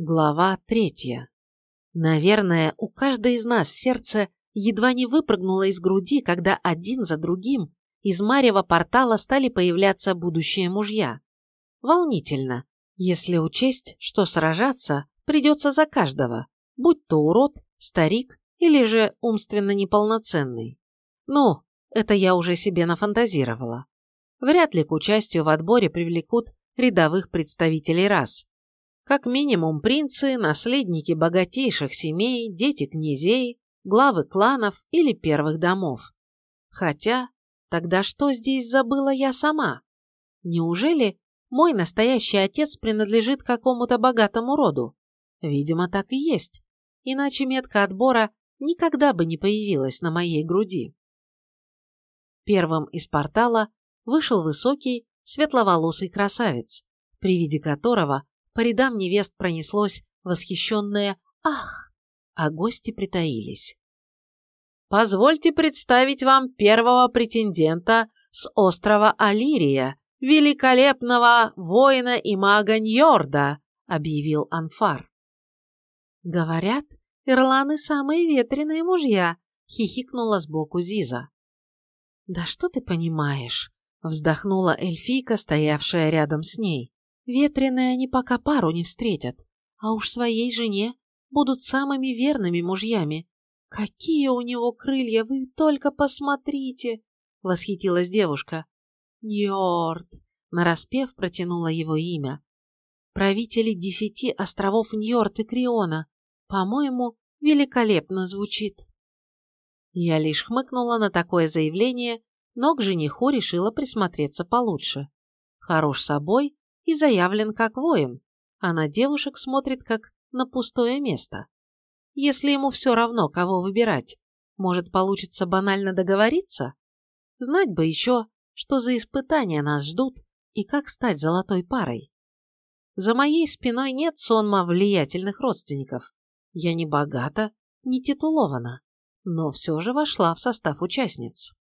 Глава третья. Наверное, у каждой из нас сердце едва не выпрыгнуло из груди, когда один за другим из марева портала стали появляться будущие мужья. Волнительно, если учесть, что сражаться придется за каждого, будь то урод, старик или же умственно неполноценный. Ну, это я уже себе нафантазировала. Вряд ли к участию в отборе привлекут рядовых представителей рас. Как минимум принцы, наследники богатейших семей, дети князей, главы кланов или первых домов. Хотя, тогда что здесь забыла я сама? Неужели мой настоящий отец принадлежит какому-то богатому роду? Видимо, так и есть. Иначе метка отбора никогда бы не появилась на моей груди. Первым из портала вышел высокий, светловолосый красавец, при виде которого по рядам невест пронеслось восхищенное «Ах!», а гости притаились. «Позвольте представить вам первого претендента с острова Алирия, великолепного воина и мага Ньорда», объявил Анфар. «Говорят, ирланы самые ветреные мужья», хихикнула сбоку Зиза. «Да что ты понимаешь?» вздохнула эльфийка, стоявшая рядом с ней. Ветреные они пока пару не встретят, а уж своей жене будут самыми верными мужьями. Какие у него крылья, вы только посмотрите! Восхитилась девушка. Ньорд! Нараспев протянула его имя. Правители десяти островов Ньорд и Криона. По-моему, великолепно звучит. Я лишь хмыкнула на такое заявление, но к жениху решила присмотреться получше. Хорош собой и заявлен как воин, а на девушек смотрит как на пустое место. Если ему все равно, кого выбирать, может, получится банально договориться? Знать бы еще, что за испытания нас ждут и как стать золотой парой. За моей спиной нет сонма влиятельных родственников. Я не богата, не титулована, но все же вошла в состав участниц.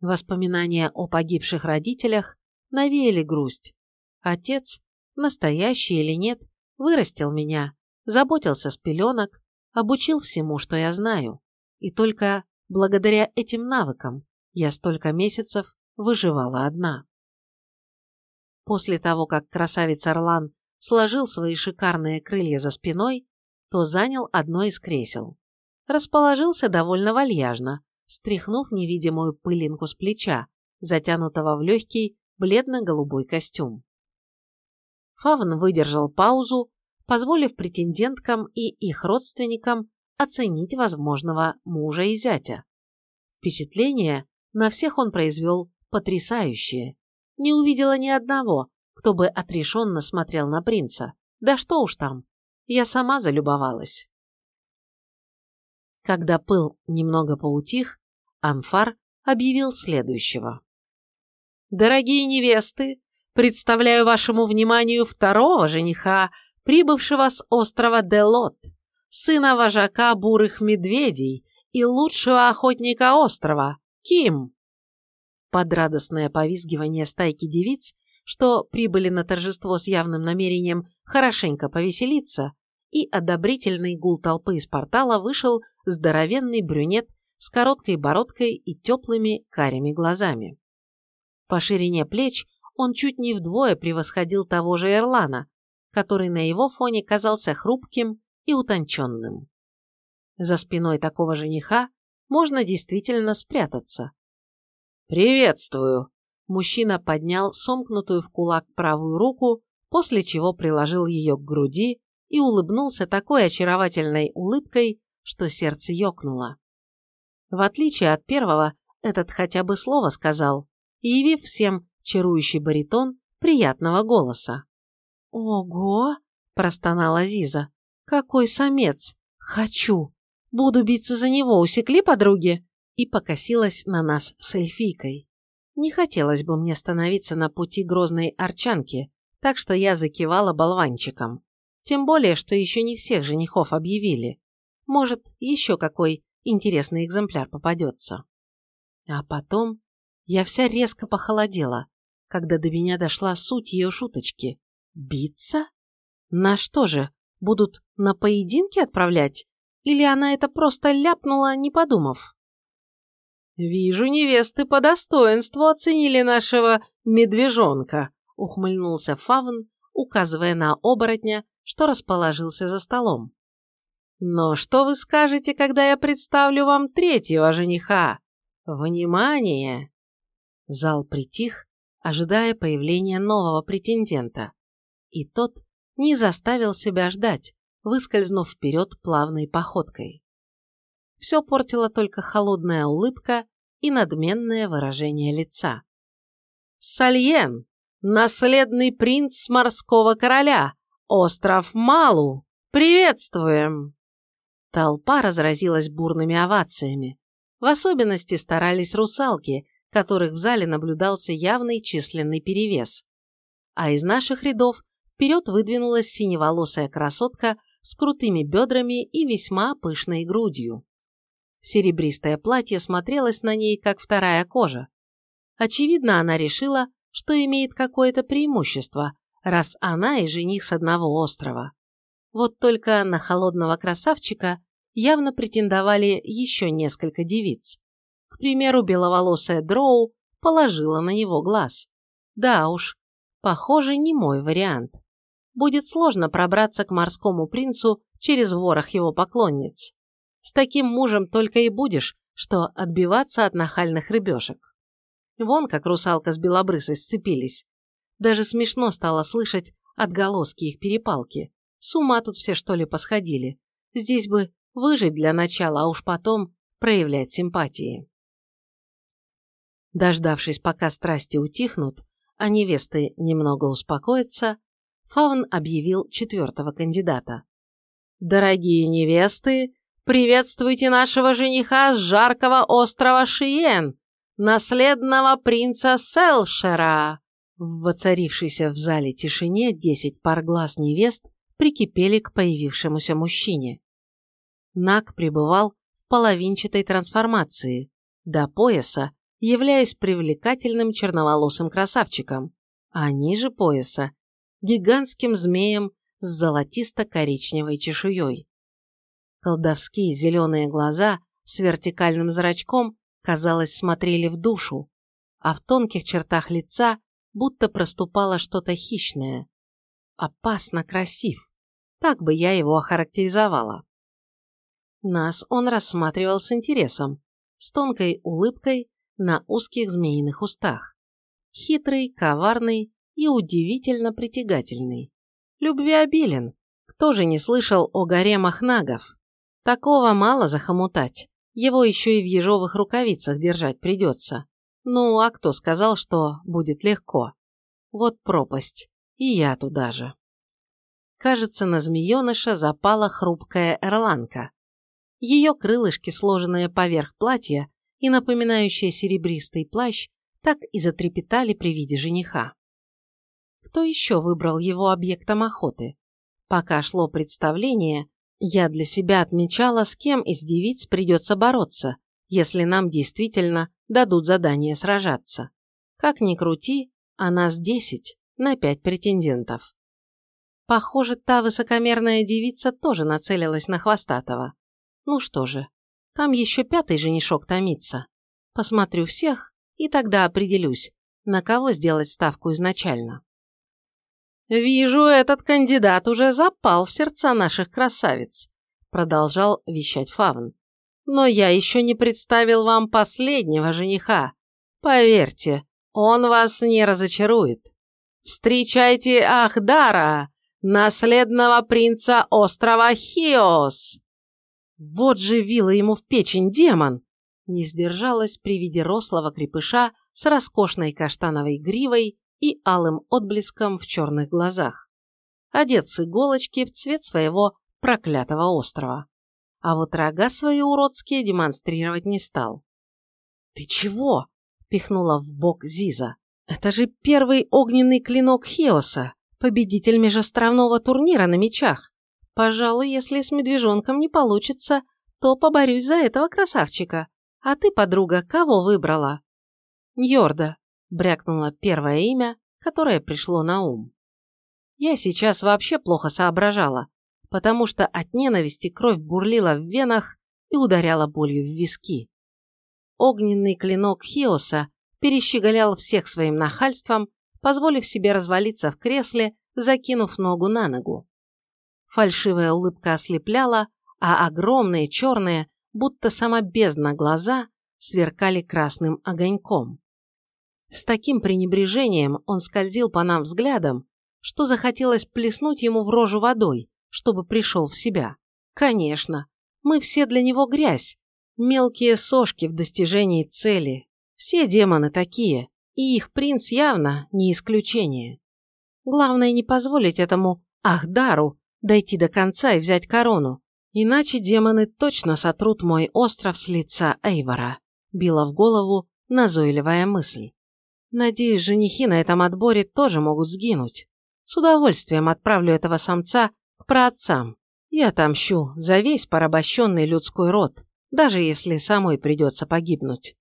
Воспоминания о погибших родителях навеяли грусть, Отец, настоящий или нет, вырастил меня, заботился с пеленок, обучил всему, что я знаю. И только благодаря этим навыкам я столько месяцев выживала одна. После того, как красавец Орлан сложил свои шикарные крылья за спиной, то занял одно из кресел. Расположился довольно вальяжно, стряхнув невидимую пылинку с плеча, затянутого в легкий бледно-голубой костюм. Фавн выдержал паузу, позволив претенденткам и их родственникам оценить возможного мужа и зятя. Впечатление на всех он произвел потрясающее. Не увидела ни одного, кто бы отрешенно смотрел на принца. Да что уж там, я сама залюбовалась. Когда пыл немного поутих, Анфар объявил следующего. «Дорогие невесты, представляю вашему вниманию второго жениха, прибывшего с острова Делот, сына вожака бурых медведей и лучшего охотника острова, Ким. Под радостное повизгивание стайки девиц, что прибыли на торжество с явным намерением хорошенько повеселиться, и одобрительный гул толпы из портала вышел здоровенный брюнет с короткой бородкой и теплыми карими глазами. По ширине плеч он чуть не вдвое превосходил того же Эрлана, который на его фоне казался хрупким и утонченным. За спиной такого жениха можно действительно спрятаться. «Приветствую!» Мужчина поднял сомкнутую в кулак правую руку, после чего приложил ее к груди и улыбнулся такой очаровательной улыбкой, что сердце ёкнуло. В отличие от первого, этот хотя бы слово сказал, явив всем чарующий баритон приятного голоса. «Ого!» – простонала Зиза. «Какой самец! Хочу! Буду биться за него, усекли подруги?» И покосилась на нас с эльфийкой. Не хотелось бы мне становиться на пути грозной арчанки, так что я закивала болванчиком. Тем более, что еще не всех женихов объявили. Может, еще какой интересный экземпляр попадется. А потом я вся резко похолодела, когда до меня дошла суть ее шуточки. Биться? На что же, будут на поединки отправлять? Или она это просто ляпнула, не подумав? «Вижу, невесты по достоинству оценили нашего медвежонка», ухмыльнулся Фавн, указывая на оборотня, что расположился за столом. «Но что вы скажете, когда я представлю вам третьего жениха? Внимание!» Зал притих, ожидая появления нового претендента. И тот не заставил себя ждать, выскользнув вперед плавной походкой. Все портила только холодная улыбка и надменное выражение лица. «Сальен, наследный принц морского короля, остров Малу, приветствуем!» Толпа разразилась бурными овациями. В особенности старались русалки, которых в зале наблюдался явный численный перевес. А из наших рядов вперед выдвинулась синеволосая красотка с крутыми бедрами и весьма пышной грудью. Серебристое платье смотрелось на ней, как вторая кожа. Очевидно, она решила, что имеет какое-то преимущество, раз она и жених с одного острова. Вот только на холодного красавчика явно претендовали еще несколько девиц. К примеру, беловолосая Дроу положила на него глаз. Да уж, похоже, не мой вариант. Будет сложно пробраться к морскому принцу через ворох его поклонниц. С таким мужем только и будешь, что отбиваться от нахальных рыбешек. Вон как русалка с белобрысой сцепились. Даже смешно стало слышать отголоски их перепалки. С ума тут все что ли посходили. Здесь бы выжить для начала, а уж потом проявлять симпатии. Дождавшись, пока страсти утихнут, а невесты немного успокоятся, Фаун объявил четвертого кандидата. «Дорогие невесты, приветствуйте нашего жениха с жаркого острова Шиен, наследного принца Селшера!» В воцарившейся в зале тишине десять пар глаз невест прикипели к появившемуся мужчине. Наг пребывал в половинчатой трансформации, до пояса, являясь привлекательным черноволосым красавчиком, а ниже пояса – гигантским змеем с золотисто-коричневой чешуей. Колдовские зеленые глаза с вертикальным зрачком, казалось, смотрели в душу, а в тонких чертах лица будто проступало что-то хищное. Опасно красив. Так бы я его охарактеризовала. Нас он рассматривал с интересом, с тонкой улыбкой на узких змеиных устах. Хитрый, коварный и удивительно притягательный. Любвеобилен. Кто же не слышал о горе Махнагов? Такого мало захомутать. Его еще и в ежовых рукавицах держать придется. Ну, а кто сказал, что будет легко? Вот пропасть. И я туда же. Кажется, на змееныша запала хрупкая эрланка. Ее крылышки, сложенные поверх платья и напоминающие серебристый плащ, так и затрепетали при виде жениха. Кто еще выбрал его объектом охоты? Пока шло представление, я для себя отмечала, с кем из девиц придется бороться, если нам действительно дадут задание сражаться. Как ни крути, а нас десять на пять претендентов. Похоже, та высокомерная девица тоже нацелилась на Хвостатого. Ну что же, там еще пятый женишок томится. Посмотрю всех, и тогда определюсь, на кого сделать ставку изначально. «Вижу, этот кандидат уже запал в сердца наших красавиц», продолжал вещать Фавн. «Но я еще не представил вам последнего жениха. Поверьте, он вас не разочарует. Встречайте Ахдара, наследного принца острова Хиос!» Вот же вила ему в печень демон! Не сдержалась при виде рослого крепыша с роскошной каштановой гривой и алым отблеском в черных глазах. Одет с иголочки в цвет своего проклятого острова. А вот рога свои уродские демонстрировать не стал. «Ты чего?» – пихнула в бок Зиза. «Это же первый огненный клинок Хиоса, победитель межостровного турнира на мечах. Пожалуй, если с медвежонком не получится, то поборюсь за этого красавчика. А ты, подруга, кого выбрала? Ньорда, брякнула первое имя, которое пришло на ум. Я сейчас вообще плохо соображала, потому что от ненависти кровь бурлила в венах и ударяла болью в виски. Огненный клинок Хиоса перещеголял всех своим нахальством, позволив себе развалиться в кресле, закинув ногу на ногу. Фальшивая улыбка ослепляла, а огромные черные, будто сама бездна глаза, сверкали красным огоньком. С таким пренебрежением он скользил по нам взглядом, что захотелось плеснуть ему в рожу водой, чтобы пришел в себя. Конечно, мы все для него грязь, мелкие сошки в достижении цели. Все демоны такие, и их принц явно не исключение. Главное не позволить этому Ахдару дойти до конца и взять корону, иначе демоны точно сотрут мой остров с лица Эйвора, била в голову назойливая мысль. Надеюсь, женихи на этом отборе тоже могут сгинуть. С удовольствием отправлю этого самца к праотцам и отомщу за весь порабощенный людской род, даже если самой придется погибнуть.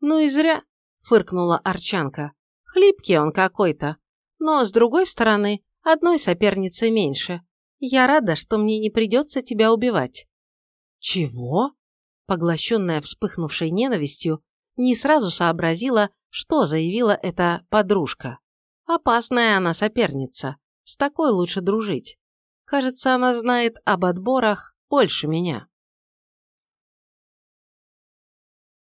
Ну и зря, фыркнула Арчанка. Хлипкий он какой-то. Но, с другой стороны, одной соперницы меньше. Я рада, что мне не придется тебя убивать. Чего? Поглощенная вспыхнувшей ненавистью, не сразу сообразила, что заявила эта подружка. Опасная она соперница. С такой лучше дружить. Кажется, она знает об отборах больше меня.